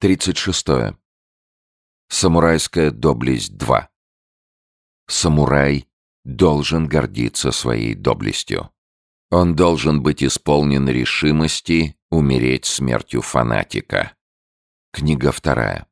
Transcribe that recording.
36. Самурайская доблесть 2. Самурай должен гордиться своей доблестью. Он должен быть исполнен решимости умереть смертью фанатика. Книга вторая.